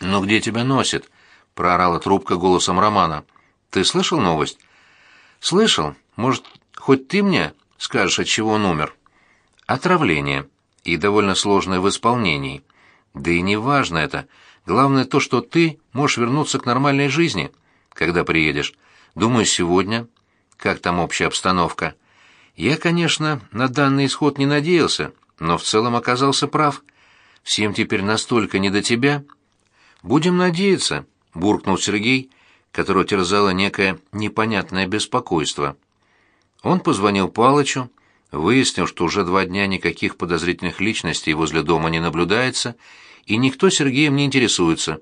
«Ну где тебя носит?» — проорала трубка голосом Романа. «Ты слышал новость?» «Слышал. Может, хоть ты мне скажешь, от чего он умер?» «Отравление. И довольно сложное в исполнении. Да и не важно это. Главное то, что ты можешь вернуться к нормальной жизни, когда приедешь. Думаю, сегодня. Как там общая обстановка?» «Я, конечно, на данный исход не надеялся, но в целом оказался прав. Всем теперь настолько не до тебя». «Будем надеяться», — буркнул Сергей, которого терзало некое непонятное беспокойство. Он позвонил Палычу, выяснил, что уже два дня никаких подозрительных личностей возле дома не наблюдается, и никто Сергеем не интересуется.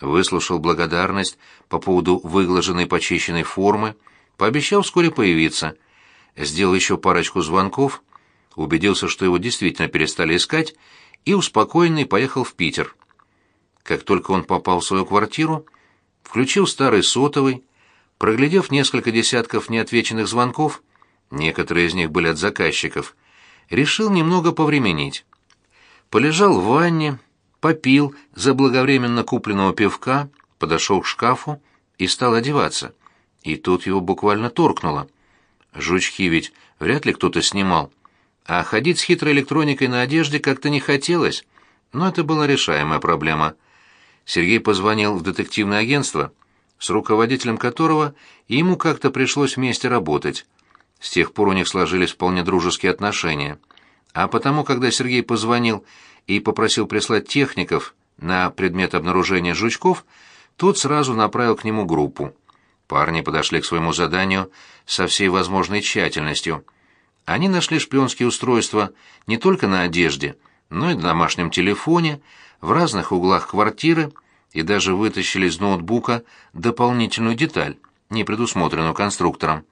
Выслушал благодарность по поводу выглаженной почищенной формы, пообещал вскоре появиться. Сделал еще парочку звонков, убедился, что его действительно перестали искать, и успокоенный поехал в Питер. Как только он попал в свою квартиру, включил старый сотовый, проглядев несколько десятков неотвеченных звонков, некоторые из них были от заказчиков, решил немного повременить. Полежал в ванне, попил заблаговременно купленного пивка, подошел к шкафу и стал одеваться. И тут его буквально торкнуло. Жучки ведь вряд ли кто-то снимал. А ходить с хитрой электроникой на одежде как-то не хотелось. Но это была решаемая проблема — Сергей позвонил в детективное агентство, с руководителем которого ему как-то пришлось вместе работать. С тех пор у них сложились вполне дружеские отношения. А потому, когда Сергей позвонил и попросил прислать техников на предмет обнаружения жучков, тот сразу направил к нему группу. Парни подошли к своему заданию со всей возможной тщательностью. Они нашли шпионские устройства не только на одежде, но и на домашнем телефоне, в разных углах квартиры и даже вытащили из ноутбука дополнительную деталь, не предусмотренную конструктором.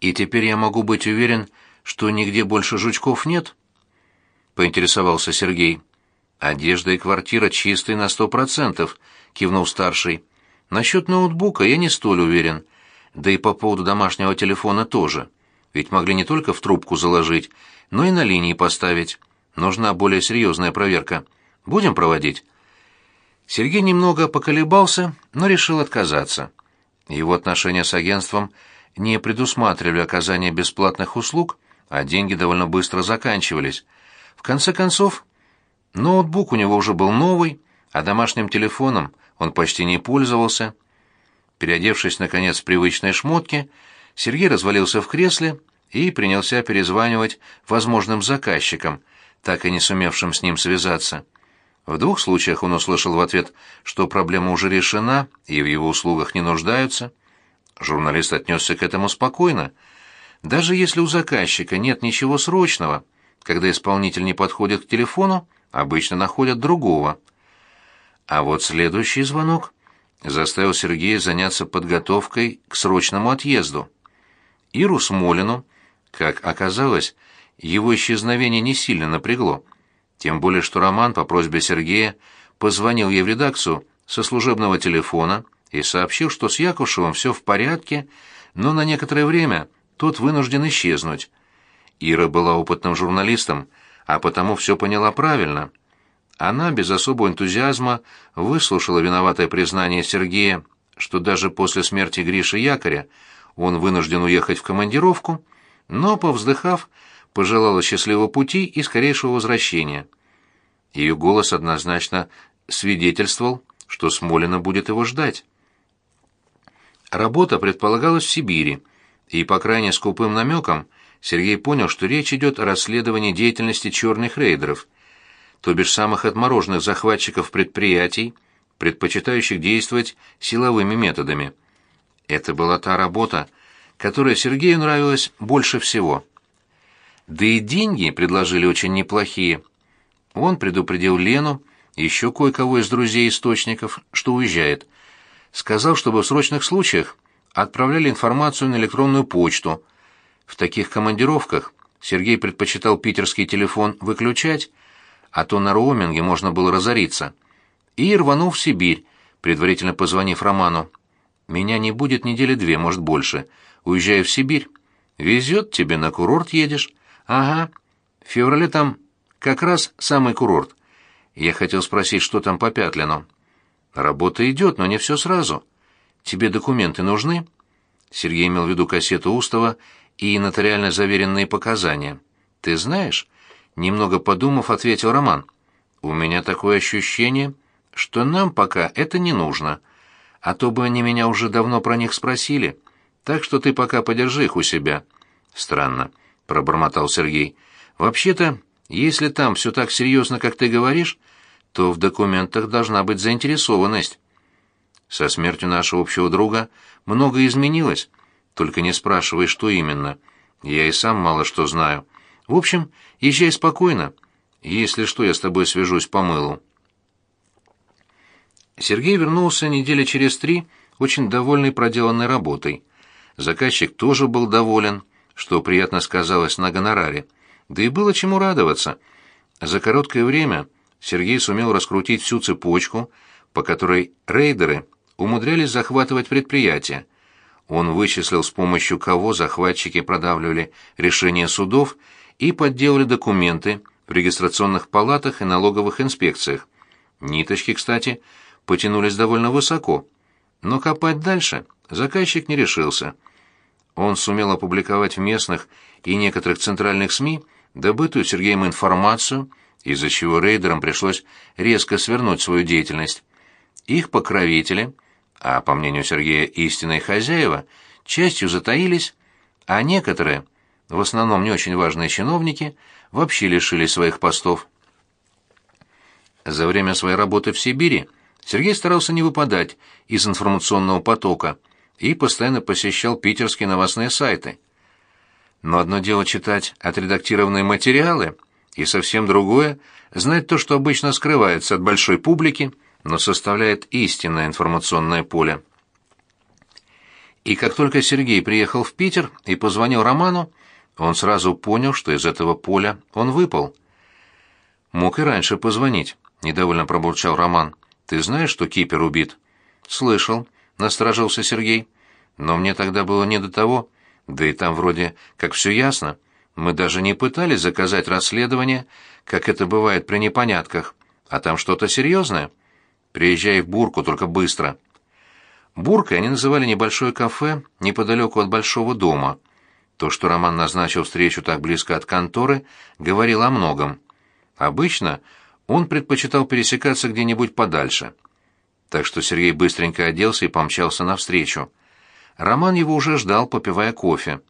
«И теперь я могу быть уверен, что нигде больше жучков нет?» — поинтересовался Сергей. «Одежда и квартира чистые на сто процентов», — кивнул старший. «Насчет ноутбука я не столь уверен. Да и по поводу домашнего телефона тоже. Ведь могли не только в трубку заложить, но и на линии поставить. Нужна более серьезная проверка. Будем проводить?» Сергей немного поколебался, но решил отказаться. Его отношения с агентством не предусматривали оказание бесплатных услуг, а деньги довольно быстро заканчивались. В конце концов, ноутбук у него уже был новый, а домашним телефоном он почти не пользовался. Переодевшись, наконец, в привычные шмотки, Сергей развалился в кресле и принялся перезванивать возможным заказчикам, так и не сумевшим с ним связаться. В двух случаях он услышал в ответ, что проблема уже решена и в его услугах не нуждаются. Журналист отнесся к этому спокойно. Даже если у заказчика нет ничего срочного, когда исполнитель не подходит к телефону, обычно находят другого. А вот следующий звонок заставил Сергея заняться подготовкой к срочному отъезду. Иру Смолину, как оказалось, его исчезновение не сильно напрягло. Тем более, что Роман по просьбе Сергея позвонил ей в редакцию со служебного телефона и сообщил, что с Якушевым все в порядке, но на некоторое время тот вынужден исчезнуть. Ира была опытным журналистом, а потому все поняла правильно. Она без особого энтузиазма выслушала виноватое признание Сергея, что даже после смерти Гриши Якоря он вынужден уехать в командировку, но, повздыхав, пожелала счастливого пути и скорейшего возвращения. Ее голос однозначно свидетельствовал, что Смолина будет его ждать. Работа предполагалась в Сибири, и по крайне скупым намекам Сергей понял, что речь идет о расследовании деятельности черных рейдеров, то бишь самых отмороженных захватчиков предприятий, предпочитающих действовать силовыми методами. Это была та работа, которая Сергею нравилась больше всего. Да и деньги предложили очень неплохие. Он предупредил Лену, еще кое-кого из друзей-источников, что уезжает. Сказал, чтобы в срочных случаях отправляли информацию на электронную почту. В таких командировках Сергей предпочитал питерский телефон выключать, а то на роуминге можно было разориться. И рванул в Сибирь, предварительно позвонив Роману. «Меня не будет недели две, может, больше. Уезжаю в Сибирь. Везет тебе, на курорт едешь. Ага. В феврале там как раз самый курорт. Я хотел спросить, что там по Пятлину. Работа идет, но не все сразу. Тебе документы нужны? Сергей имел в виду кассету Устова и нотариально заверенные показания. Ты знаешь? Немного подумав, ответил Роман. У меня такое ощущение, что нам пока это не нужно. А то бы они меня уже давно про них спросили. Так что ты пока подержи их у себя. Странно, пробормотал Сергей. Вообще-то, если там все так серьезно, как ты говоришь, то в документах должна быть заинтересованность. Со смертью нашего общего друга многое изменилось. Только не спрашивай, что именно. Я и сам мало что знаю. В общем, езжай спокойно. Если что, я с тобой свяжусь по мылу. Сергей вернулся недели через три, очень довольный проделанной работой. Заказчик тоже был доволен, что приятно сказалось на гонораре. Да и было чему радоваться. За короткое время Сергей сумел раскрутить всю цепочку, по которой рейдеры умудрялись захватывать предприятия. Он вычислил, с помощью кого захватчики продавливали решения судов и подделали документы в регистрационных палатах и налоговых инспекциях. Ниточки, кстати, потянулись довольно высоко, но копать дальше заказчик не решился. Он сумел опубликовать в местных и некоторых центральных СМИ добытую Сергеем информацию, из-за чего рейдерам пришлось резко свернуть свою деятельность. Их покровители, а по мнению Сергея истинные хозяева, частью затаились, а некоторые – в основном не очень важные чиновники, вообще лишились своих постов. За время своей работы в Сибири Сергей старался не выпадать из информационного потока и постоянно посещал питерские новостные сайты. Но одно дело читать отредактированные материалы, и совсем другое — знать то, что обычно скрывается от большой публики, но составляет истинное информационное поле. И как только Сергей приехал в Питер и позвонил Роману, он сразу понял, что из этого поля он выпал. «Мог и раньше позвонить», — недовольно пробурчал Роман. «Ты знаешь, что кипер убит?» «Слышал», — насторожился Сергей. «Но мне тогда было не до того. Да и там вроде как все ясно. Мы даже не пытались заказать расследование, как это бывает при непонятках. А там что-то серьезное. Приезжай в Бурку, только быстро». Буркой они называли небольшое кафе неподалеку от большого дома — то, что Роман назначил встречу так близко от конторы, говорил о многом. Обычно он предпочитал пересекаться где-нибудь подальше. Так что Сергей быстренько оделся и помчался навстречу. Роман его уже ждал, попивая кофе.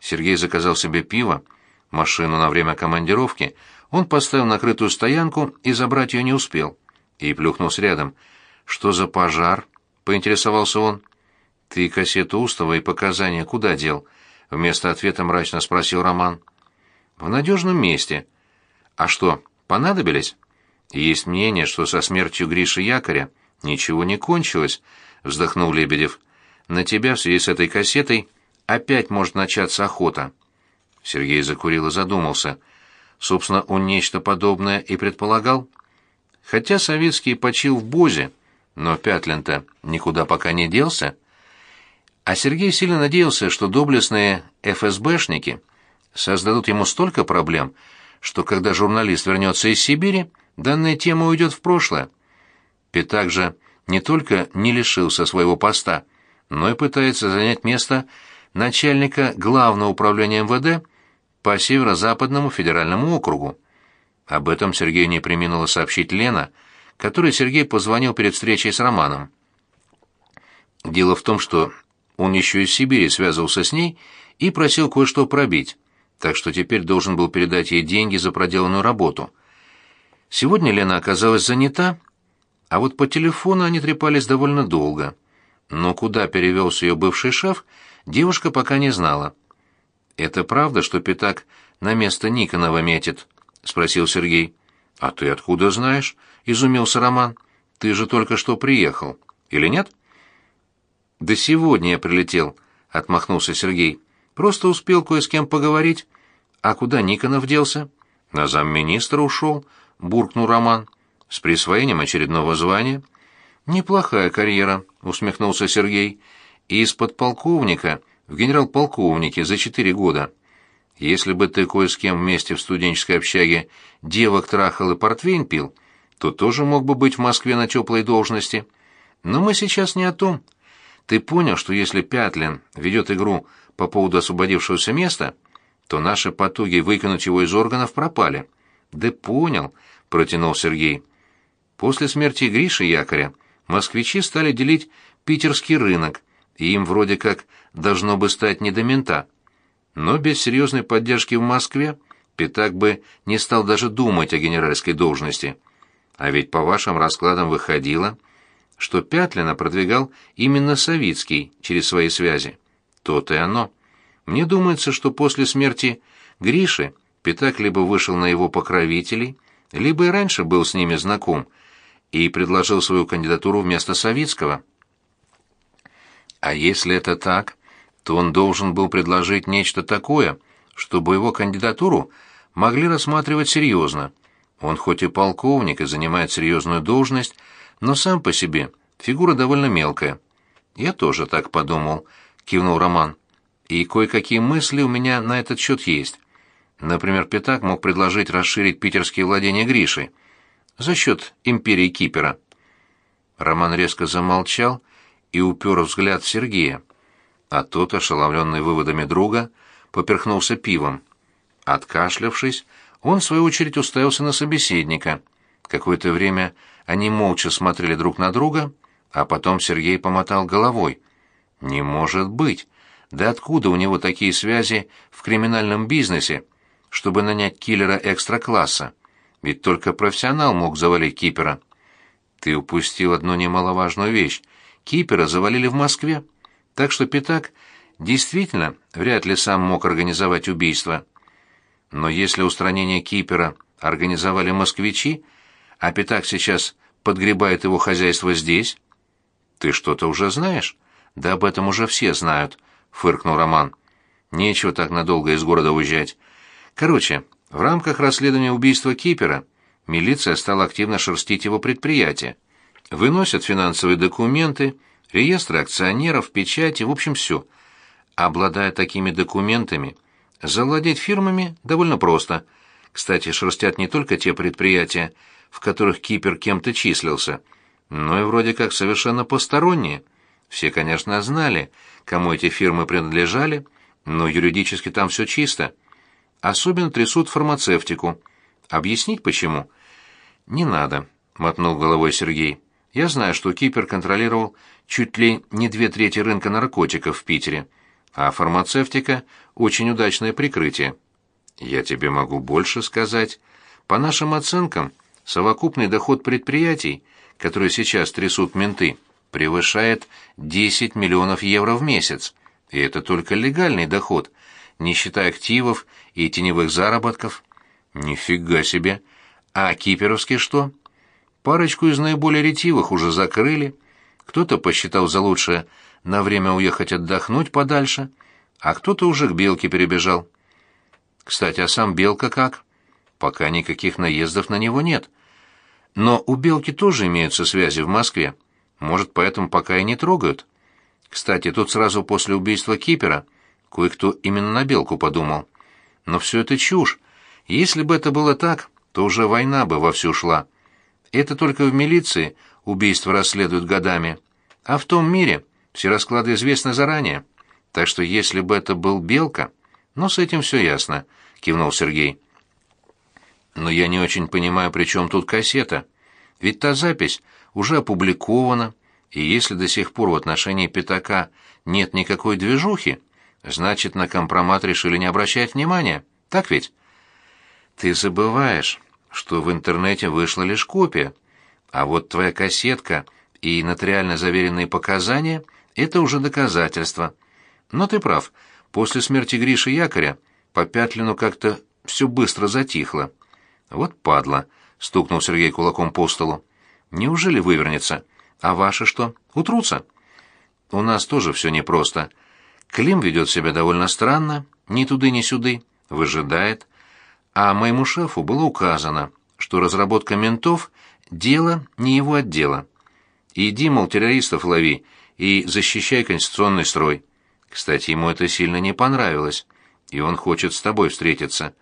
Сергей заказал себе пиво, машину на время командировки, он поставил накрытую стоянку и забрать ее не успел. И плюхнулся рядом. «Что за пожар?» — поинтересовался он. «Ты кассету Устава и показания куда дел?» Вместо ответа мрачно спросил Роман. В надежном месте. А что, понадобились? Есть мнение, что со смертью Гриши Якоря ничего не кончилось, вздохнул Лебедев. На тебя в связи с этой кассетой опять может начаться охота. Сергей закурил и задумался. Собственно, он нечто подобное и предполагал. Хотя Советский почил в Бозе, но Пятлин-то никуда пока не делся. А Сергей сильно надеялся, что доблестные ФСБшники создадут ему столько проблем, что когда журналист вернется из Сибири, данная тема уйдет в прошлое. Пятак же не только не лишился своего поста, но и пытается занять место начальника Главного управления МВД по Северо-Западному федеральному округу. Об этом Сергею не преминула сообщить Лена, которой Сергей позвонил перед встречей с Романом. Дело в том, что он еще из Сибири связывался с ней и просил кое-что пробить, так что теперь должен был передать ей деньги за проделанную работу. Сегодня Лена оказалась занята, а вот по телефону они трепались довольно долго. Но куда перевелся ее бывший шеф, девушка пока не знала. «Это правда, что Пятак на место Никонова метит?» — спросил Сергей. «А ты откуда знаешь?» — изумился Роман. «Ты же только что приехал. Или нет?» «Да сегодня я прилетел», — отмахнулся Сергей. «Просто успел кое с кем поговорить. А куда Никонов делся?» «На замминистра ушел», — буркнул Роман. «С присвоением очередного звания». «Неплохая карьера», — усмехнулся Сергей. «Из подполковника в генерал-полковнике за четыре года. Если бы ты кое с кем вместе в студенческой общаге девок трахал и портвейн пил, то тоже мог бы быть в Москве на теплой должности. Но мы сейчас не о том. Ты понял, что если Пятлин ведет игру по поводу освободившегося места, то наши потуги выкинуть его из органов пропали. Да понял, протянул Сергей. После смерти Гриши Якоря москвичи стали делить питерский рынок, и им вроде как должно бы стать не до мента. Но без серьезной поддержки в Москве Пятак бы не стал даже думать о генеральской должности. А ведь по вашим раскладам выходило, что Пятлина продвигал именно Савицкий через свои связи. То-то и оно. Мне думается, что после смерти Гриши Пятак либо вышел на его покровителей, либо и раньше был с ними знаком и предложил свою кандидатуру вместо Савицкого. А если это так, то он должен был предложить нечто такое, чтобы его кандидатуру могли рассматривать серьезно. Он хоть и полковник и занимает серьезную должность, но сам по себе фигура довольно мелкая. Я тоже так подумал, кивнул Роман. И кое-какие мысли у меня на этот счет есть. Например, Пятак мог предложить расширить питерские владения Гриши за счет империи Кипера. Роман резко замолчал и упер взгляд Сергея. А тот, ошеломленный выводами друга, поперхнулся пивом. Откашлявшись, он, в свою очередь, уставился на собеседника. Какое-то время они молча смотрели друг на друга, а потом Сергей помотал головой. «Не может быть! Да откуда у него такие связи в криминальном бизнесе, чтобы нанять киллера экстра-класса? Ведь только профессионал мог завалить Кипера». «Ты упустил одну немаловажную вещь. Кипера завалили в Москве, так что Пятак действительно вряд ли сам мог организовать убийство. Но если устранение Кипера организовали москвичи, а Пятак сейчас подгребает его хозяйство здесь... Ты что-то уже знаешь? Да об этом уже все знают, фыркнул Роман. Нечего так надолго из города уезжать. Короче, в рамках расследования убийства Кипера милиция стала активно шерстить его предприятие. Выносят финансовые документы, реестры акционеров, печати, в общем, все. Обладая такими документами, завладеть фирмами довольно просто. Кстати, шерстят не только те предприятия, в которых Кипер кем-то числился, но и вроде как совершенно посторонние. Все, конечно, знали, кому эти фирмы принадлежали, но юридически там все чисто. Особенно трясут фармацевтику. Объяснить почему? Не надо, мотнул головой Сергей. Я знаю, что Кипер контролировал чуть ли не две трети рынка наркотиков в Питере, а фармацевтика – очень удачное прикрытие. Я тебе могу больше сказать. По нашим оценкам, совокупный доход предприятий, которые сейчас трясут менты, превышает 10 миллионов евро в месяц. И это только легальный доход, не считая активов и теневых заработков. Нифига себе! А киперовский что? Парочку из наиболее ретивых уже закрыли. Кто-то посчитал за лучшее на время уехать отдохнуть подальше, а кто-то уже к Белке перебежал. Кстати, а сам Белка как? Пока никаких наездов на него нет. Но у Белки тоже имеются связи в Москве. Может, поэтому пока и не трогают. Кстати, тут сразу после убийства Кипера кое-кто именно на Белку подумал. Но все это чушь. Если бы это было так, то уже война бы вовсю шла. Это только в милиции убийства расследуют годами, а в том мире все расклады известны заранее. Так что если бы это был Белка... Ну, с этим все ясно, кивнул Сергей. Но я не очень понимаю, при чем тут кассета. Ведь та запись уже опубликована, и если до сих пор в отношении Пятака нет никакой движухи, значит, на компромат решили не обращать внимания. Так ведь? Ты забываешь, что в интернете вышла лишь копия, а вот твоя кассетка и нотариально заверенные показания — это уже доказательства. Но ты прав, после смерти Гриши Якоря по Пятлину как-то все быстро затихло. Вот падла, — стукнул Сергей кулаком по столу. Неужели вывернется? А ваши что, утрутся? У нас тоже все непросто. Клим ведет себя довольно странно, ни туды, ни сюды, выжидает, а моему шефу было указано, что разработка ментов – дело не его отдела. Иди, мол, террористов лови и защищай конституционный строй. Кстати, ему это сильно не понравилось, и он хочет с тобой встретиться.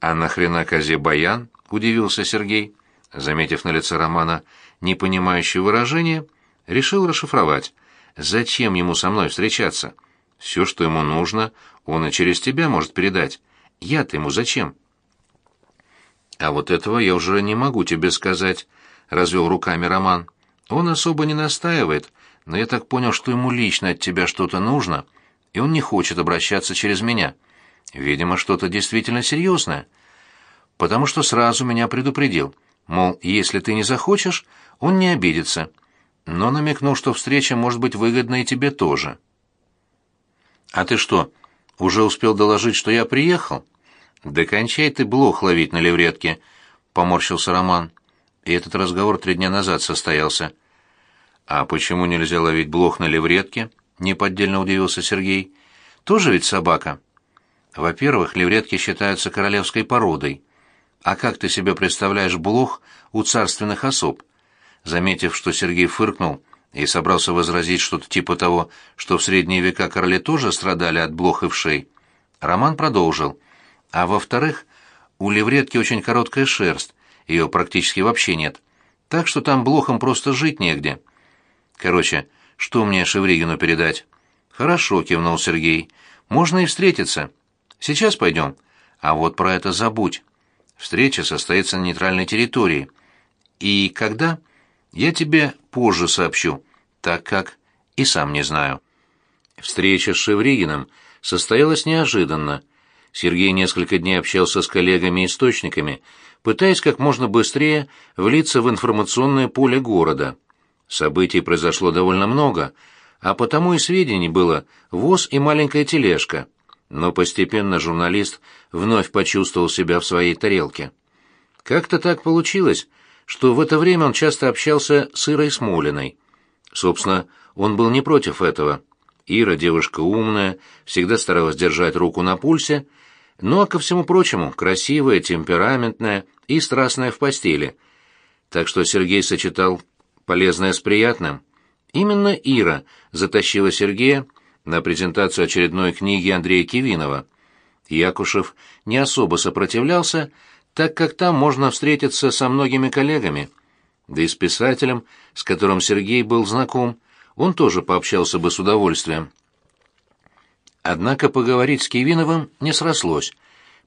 А нахрена козе баян? – удивился Сергей. заметив на лице Романа непонимающее выражение, решил расшифровать. Зачем ему со мной встречаться? Все, что ему нужно, он и через тебя может передать. Я-то ему зачем? А вот этого я уже не могу тебе сказать, развел руками Роман. Он особо не настаивает, но я так понял, что ему лично от тебя что-то нужно, и он не хочет обращаться через меня. Видимо, что-то действительно серьезное. Потому что сразу меня предупредил. Мол, если ты не захочешь, он не обидится. Но намекнул, что встреча может быть выгодна и тебе тоже. «А ты что, уже успел доложить, что я приехал?» «Да кончай ты блох ловить на левретке», — поморщился Роман. И этот разговор три дня назад состоялся. «А почему нельзя ловить блох на левретке?» — неподдельно удивился Сергей. «Тоже ведь собака?» «Во-первых, левретки считаются королевской породой. А как ты себе представляешь блох у царственных особ?» Заметив, что Сергей фыркнул и собрался возразить что-то типа того, что в средние века короли тоже страдали от блох и вшей, Роман продолжил. «А во-вторых, у левретки очень короткая шерсть, ее практически вообще нет. Так что там блохам просто жить негде. Короче, что мне Шевригину передать? Хорошо, кивнул Сергей. Можно и встретиться. Сейчас пойдем. А вот про это забудь. Встреча состоится на нейтральной территории. И когда? Я тебе позже сообщу, так как и сам не знаю. Встреча с Шевригиным состоялась неожиданно. Сергей несколько дней общался с коллегами-источниками, пытаясь как можно быстрее влиться в информационное поле города. Событий произошло довольно много, а потому и сведений было воз и маленькая тележка. Но постепенно журналист вновь почувствовал себя в своей тарелке. Как-то так получилось, что в это время он часто общался с Ирой Смолиной. Собственно, он был не против этого. Ира, девушка умная, всегда старалась держать руку на пульсе, ну а ко всему прочему, красивая, темпераментная и страстная в постели. Так что Сергей сочетал полезное с приятным. Именно Ира затащила Сергея на презентацию очередной книги Андрея Кивинова. Якушев не особо сопротивлялся, так как там можно встретиться со многими коллегами. Да и с писателем, с которым Сергей был знаком, он тоже пообщался бы с удовольствием. Однако поговорить с Кивиновым не срослось.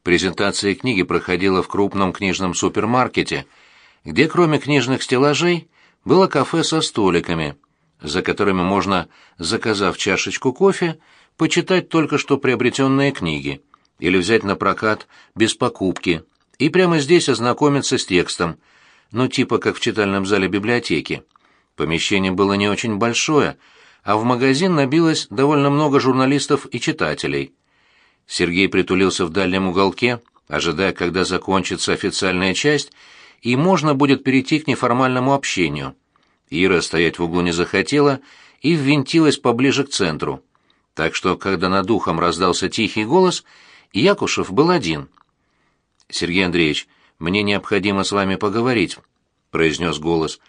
Презентация книги проходила в крупном книжном супермаркете, где кроме книжных стеллажей было кафе со столиками, за которыми можно, заказав чашечку кофе, почитать только что приобретенные книги или взять на прокат без покупки и прямо здесь ознакомиться с текстом, ну типа как в читальном зале библиотеки. Помещение было не очень большое, а в магазин набилось довольно много журналистов и читателей. Сергей притулился в дальнем уголке, ожидая, когда закончится официальная часть, и можно будет перейти к неформальному общению. Ира стоять в углу не захотела и ввинтилась поближе к центру. Так что, когда над ухом раздался тихий голос, Якушев был один. «Сергей Андреевич, мне необходимо с вами поговорить», — произнес голос.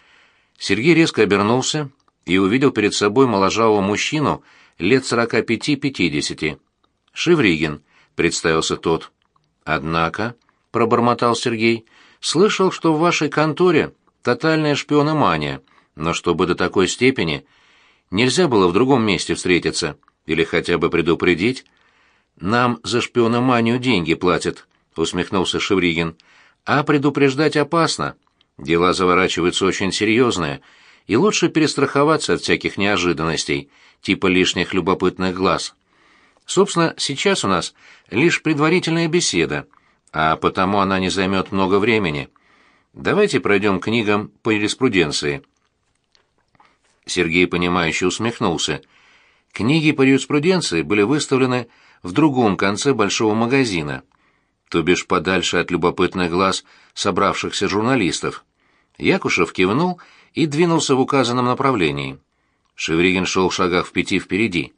Сергей резко обернулся и увидел перед собой моложавого мужчину лет сорока пяти-пятидесяти. «Шевригин», — представился тот. «Однако», — пробормотал Сергей, — «слышал, что в вашей конторе тотальная шпиономания, но чтобы до такой степени нельзя было в другом месте встретиться или хотя бы предупредить. Нам за шпиономанию деньги платят», — усмехнулся Шевригин. «А предупреждать опасно. Дела заворачиваются очень серьезные» и лучше перестраховаться от всяких неожиданностей, типа лишних любопытных глаз. Собственно, сейчас у нас лишь предварительная беседа, а потому она не займет много времени. Давайте пройдем книгам по юриспруденции. Сергей, понимающе усмехнулся. Книги по юриспруденции были выставлены в другом конце большого магазина, то бишь подальше от любопытных глаз собравшихся журналистов. Якушев кивнул и двинулся в указанном направлении. Шевригин шел в шагах в пяти впереди.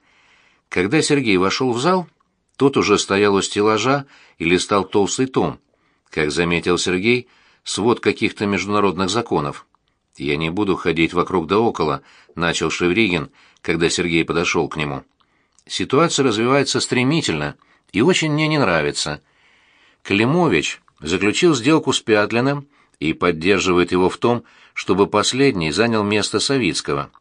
Когда Сергей вошел в зал, тот уже стоял у стеллажа и листал толстый том. Как заметил Сергей, свод каких-то международных законов. «Я не буду ходить вокруг да около», — начал Шевригин, когда Сергей подошел к нему. «Ситуация развивается стремительно и очень мне не нравится. Климович заключил сделку с Пятлиным и поддерживает его в том, чтобы последний занял место Савицкого.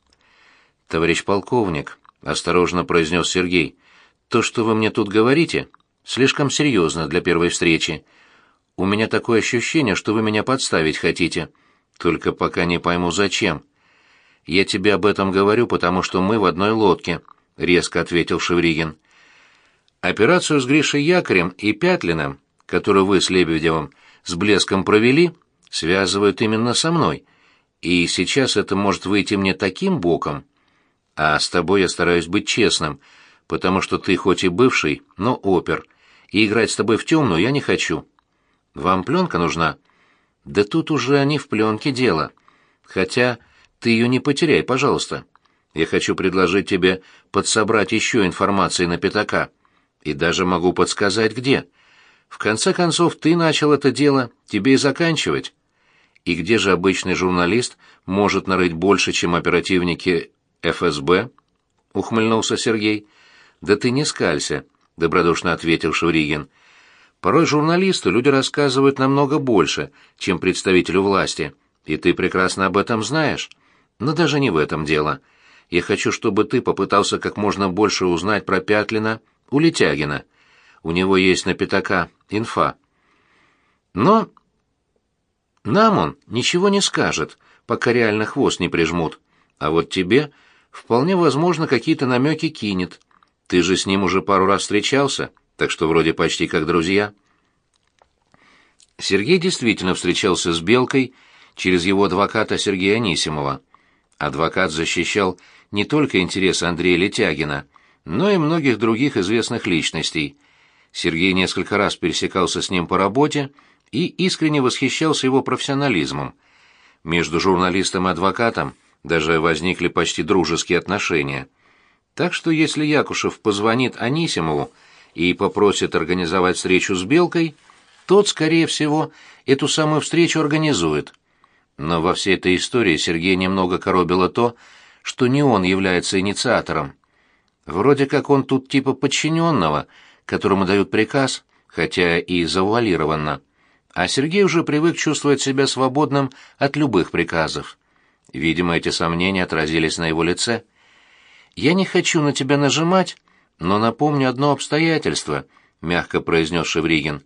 «Товарищ полковник», — осторожно произнес Сергей, — «то, что вы мне тут говорите, слишком серьезно для первой встречи. У меня такое ощущение, что вы меня подставить хотите, только пока не пойму, зачем». «Я тебе об этом говорю, потому что мы в одной лодке», — резко ответил Шевригин. «Операцию с Гришей Якорем и Пятлиным, которую вы с Лебедевым с блеском провели, связывают именно со мной, и сейчас это может выйти мне таким боком. А с тобой я стараюсь быть честным, потому что ты хоть и бывший, но опер, и играть с тобой в темную я не хочу. Вам пленка нужна?» «Да тут уже не в пленке дело. Хотя ты ее не потеряй, пожалуйста. Я хочу предложить тебе подсобрать еще информации на пятака, и даже могу подсказать, где. В конце концов, ты начал это дело, тебе и заканчивать. И где же обычный журналист может нарыть больше, чем оперативники ФСБ? Ухмыльнулся Сергей. Да ты не скалься, добродушно ответил Шуригин. Порой журналисту люди рассказывают намного больше, чем представителю власти, и ты прекрасно об этом знаешь. Но даже не в этом дело. Я хочу, чтобы ты попытался как можно больше узнать про Пятлина у Летягина. У него есть на пятака инфа. Но нам он ничего не скажет, пока реально хвост не прижмут. А вот тебе вполне возможно какие-то намеки кинет. Ты же с ним уже пару раз встречался, так что вроде почти как друзья. Сергей действительно встречался с Белкой через его адвоката Сергея Анисимова. Адвокат защищал не только интересы Андрея Летягина, но и многих других известных личностей. Сергей несколько раз пересекался с ним по работе и искренне восхищался его профессионализмом. Между журналистом и адвокатом даже возникли почти дружеские отношения. Так что если Якушев позвонит Анисимову и попросит организовать встречу с Белкой, тот, скорее всего, эту самую встречу организует. Но во всей этой истории Сергея немного коробило то, что не он является инициатором. Вроде как он тут типа подчиненного, которому дают приказ, хотя и завуалированно. А Сергей уже привык чувствовать себя свободным от любых приказов. Видимо, эти сомнения отразились на его лице. «Я не хочу на тебя нажимать, но напомню одно обстоятельство», — мягко произнес Шевригин.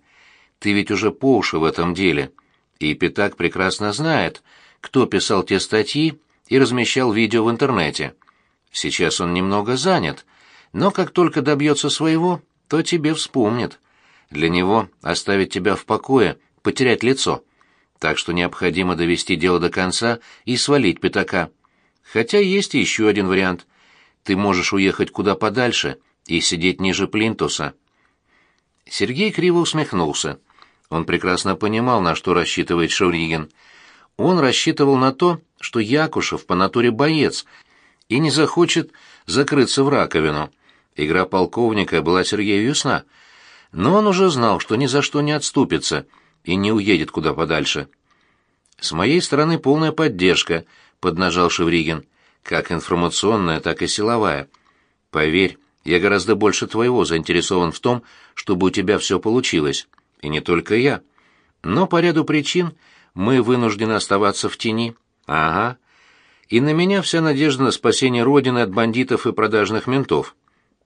«Ты ведь уже по уши в этом деле, и Пятак прекрасно знает, кто писал те статьи и размещал видео в интернете. Сейчас он немного занят, но как только добьется своего, то тебе вспомнит. Для него оставить тебя в покое, потерять лицо. Так что необходимо довести дело до конца и свалить Пятака. Хотя есть еще один вариант. Ты можешь уехать куда подальше и сидеть ниже плинтуса. Сергей криво усмехнулся. Он прекрасно понимал, на что рассчитывает Шуригин. Он рассчитывал на то, что Якушев по натуре боец и не захочет закрыться в раковину. Игра полковника была Сергею ясна, но он уже знал, что ни за что не отступится и не уедет куда подальше. «С моей стороны полная поддержка», — поднажал Шевригин, — «как информационная, так и силовая. Поверь, я гораздо больше твоего заинтересован в том, чтобы у тебя все получилось» и не только я. Но по ряду причин мы вынуждены оставаться в тени. Ага. И на меня вся надежда на спасение Родины от бандитов и продажных ментов.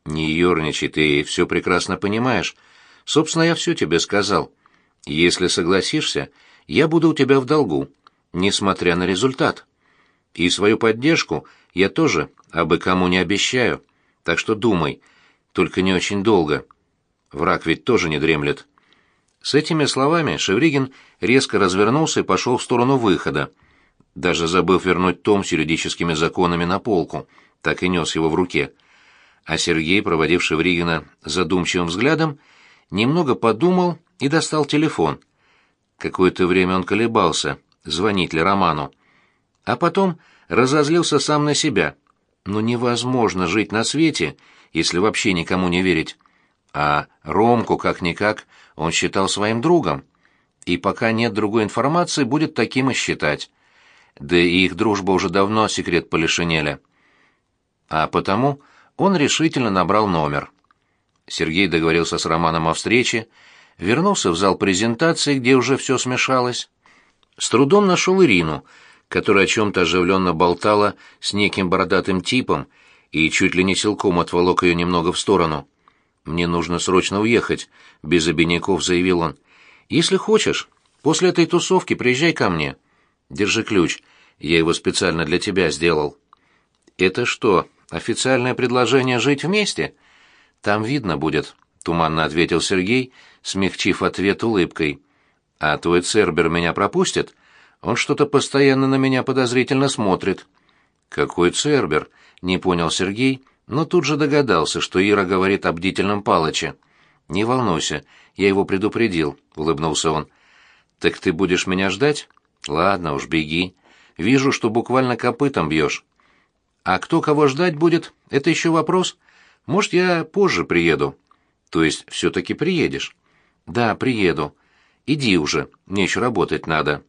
Не ерничай, ты все прекрасно понимаешь. Собственно, я все тебе сказал. Если согласишься, я буду у тебя в долгу, несмотря на результат. И свою поддержку я тоже абы кому не обещаю. Так что думай, только не очень долго. Враг ведь тоже не дремлет. С этими словами Шевригин резко развернулся и пошел в сторону выхода, даже забыв вернуть том с юридическими законами на полку, так и нес его в руке. А Сергей, проводив Шевригина задумчивым взглядом, немного подумал и достал телефон. Какое-то время он колебался, звонить ли Роману. А потом разозлился сам на себя. Ну невозможно жить на свете, если вообще никому не верить. А Ромку, как-никак, он считал своим другом. И пока нет другой информации, будет таким и считать. Да и их дружба уже давно секрет Полишинеля. А потому он решительно набрал номер. Сергей договорился с Романом о встрече, вернулся в зал презентации, где уже все смешалось. С трудом нашел Ирину, которая о чем-то оживленно болтала с неким бородатым типом и чуть ли не силком отволок ее немного в сторону. «Мне нужно срочно уехать», — без обиняков заявил он. «Если хочешь, после этой тусовки приезжай ко мне. Держи ключ, я его специально для тебя сделал». «Это что, официальное предложение жить вместе?» «Там видно будет», — туманно ответил Сергей, смягчив ответ улыбкой. «А твой Цербер меня пропустит? Он что-то постоянно на меня подозрительно смотрит». «Какой Цербер?» — не понял Сергей, но тут же догадался, что Ира говорит о бдительном Палыче. «Не волнуйся, я его предупредил», — улыбнулся он. «Так ты будешь меня ждать? Ладно уж, беги. Вижу, что буквально копытом бьешь. А кто кого ждать будет, это еще вопрос. Может, я позже приеду. То есть все-таки приедешь? Да, приеду. Иди уже, мне еще работать надо.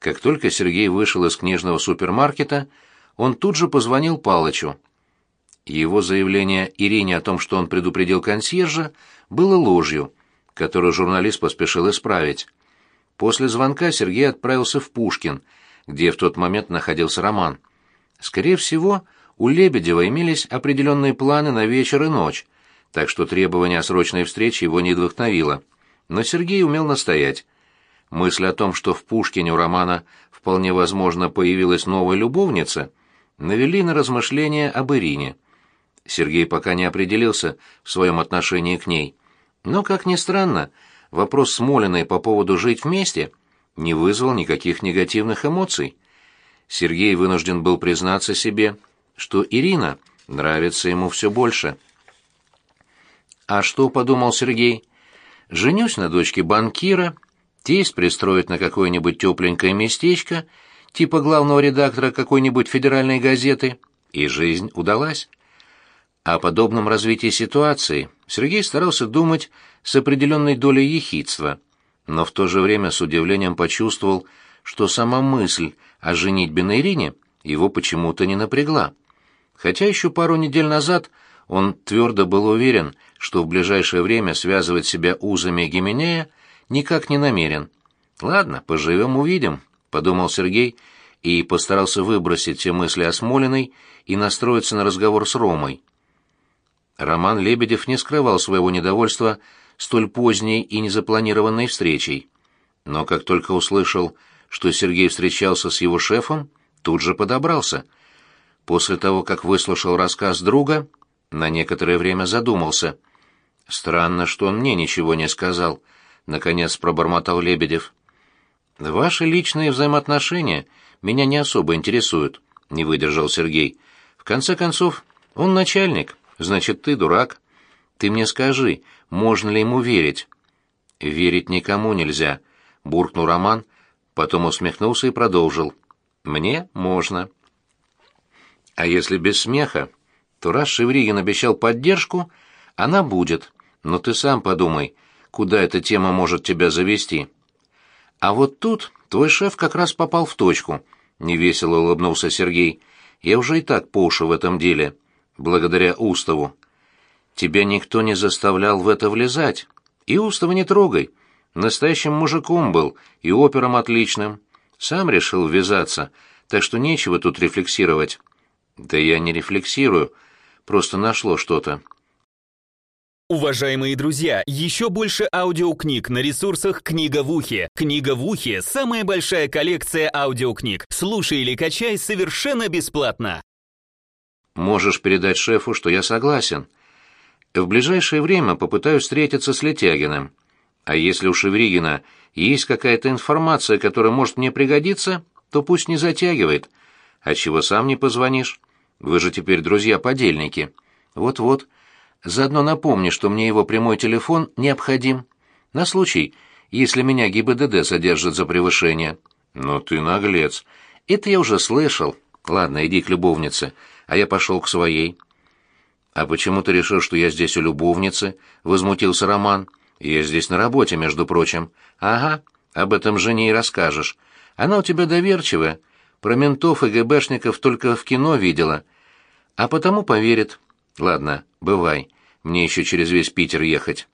Как только Сергей вышел из книжного супермаркета, он тут же позвонил Палычу. Его заявление Ирине о том, что он предупредил консьержа, было ложью, которую журналист поспешил исправить. После звонка Сергей отправился в Пушкин, где в тот момент находился Роман. Скорее всего, у Лебедева имелись определенные планы на вечер и ночь, так что требование о срочной встрече его не вдохновило. Но Сергей умел настоять. Мысль о том, что в Пушкине у Романа вполне возможно появилась новая любовница, навели на размышления об Ирине. Сергей пока не определился в своем отношении к ней. Но, как ни странно, вопрос Смолиной по поводу «жить вместе» не вызвал никаких негативных эмоций. Сергей вынужден был признаться себе, что Ирина нравится ему все больше. «А что?» — подумал Сергей. «Женюсь на дочке банкира, тесть пристроит на какое-нибудь тепленькое местечко, типа главного редактора какой-нибудь федеральной газеты, и жизнь удалась». О подобном развитии ситуации Сергей старался думать с определенной долей ехидства, но в то же время с удивлением почувствовал, что сама мысль о женитьбе на Ирине его почему-то не напрягла. Хотя еще пару недель назад он твердо был уверен, что в ближайшее время связывать себя узами Гименея никак не намерен. «Ладно, поживем-увидим», — подумал Сергей и постарался выбросить все мысли о Смолиной и настроиться на разговор с Ромой. Роман Лебедев не скрывал своего недовольства столь поздней и незапланированной встречей. Но как только услышал, что Сергей встречался с его шефом, тут же подобрался. После того, как выслушал рассказ друга, на некоторое время задумался. «Странно, что он мне ничего не сказал», — наконец пробормотал Лебедев. «Ваши личные взаимоотношения меня не особо интересуют», — не выдержал Сергей. «В конце концов, он начальник». Значит, ты дурак. Ты мне скажи, можно ли ему верить? Верить никому нельзя, буркнул Роман, потом усмехнулся и продолжил. Мне можно. А если без смеха, то раз Шевригин обещал поддержку, она будет. Но ты сам подумай, куда эта тема может тебя завести. А вот тут твой шеф как раз попал в точку, невесело улыбнулся Сергей. Я уже и так по уши в этом деле благодаря уставу. Тебя никто не заставлял в это влезать. И устава не трогай. Настоящим мужиком был и опером отличным. Сам решил ввязаться, так что нечего тут рефлексировать. Да я не рефлексирую, просто нашло что-то. Уважаемые друзья, еще больше аудиокниг на ресурсах «Книга в ухе». «Книга в ухе» — самая большая коллекция аудиокниг. Слушай или качай совершенно бесплатно. Можешь передать шефу, что я согласен. В ближайшее время попытаюсь встретиться с Летягиным. А если у Шевригина есть какая-то информация, которая может мне пригодиться, то пусть не затягивает. А чего сам не позвонишь? Вы же теперь друзья-подельники. Вот-вот. Заодно напомни, что мне его прямой телефон необходим. На случай, если меня ГИБДД содержит за превышение. Ну ты наглец. Это я уже слышал. Ладно, иди к любовнице а я пошел к своей. «А почему ты решил, что я здесь у любовницы?» — возмутился Роман. «Я здесь на работе, между прочим». «Ага, об этом жене и расскажешь. Она у тебя доверчивая. Про ментов и ГБшников только в кино видела. А потому поверит. Ладно, бывай. Мне еще через весь Питер ехать».